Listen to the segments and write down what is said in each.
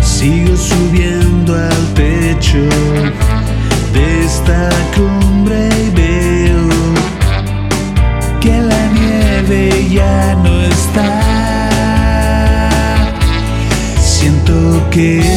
sigo subiendo al techo de esta cumbre y veo que la nieve ya no está. Siento que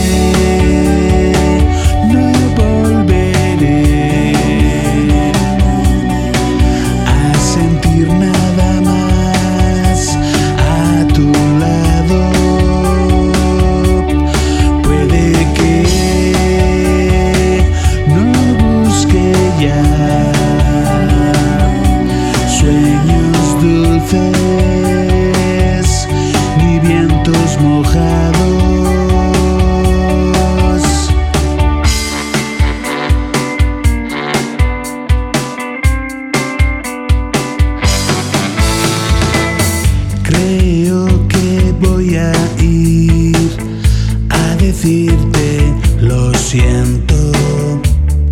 voy a ir a decirte lo siento.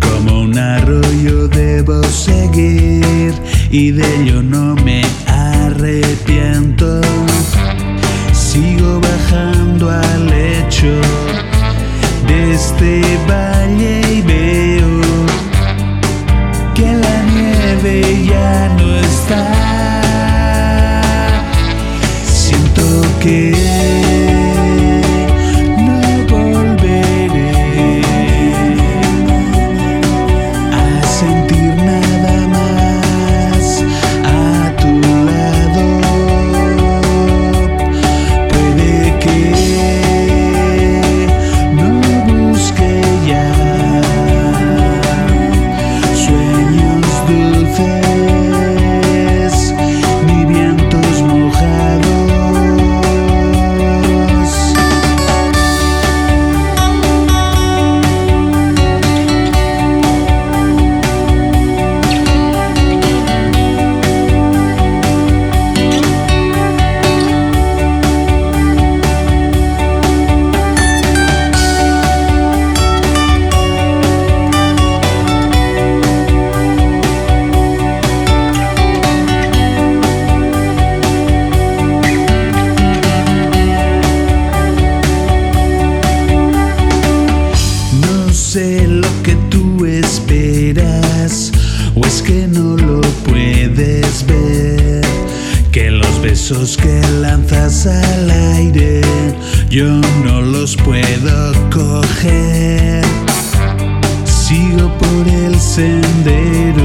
Como un arroyo debo seguir y de ello no Lo que tú esperas, o es que no lo puedes ver. Que los besos que lanzas al aire, yo no los puedo coger. Sigo por el sendero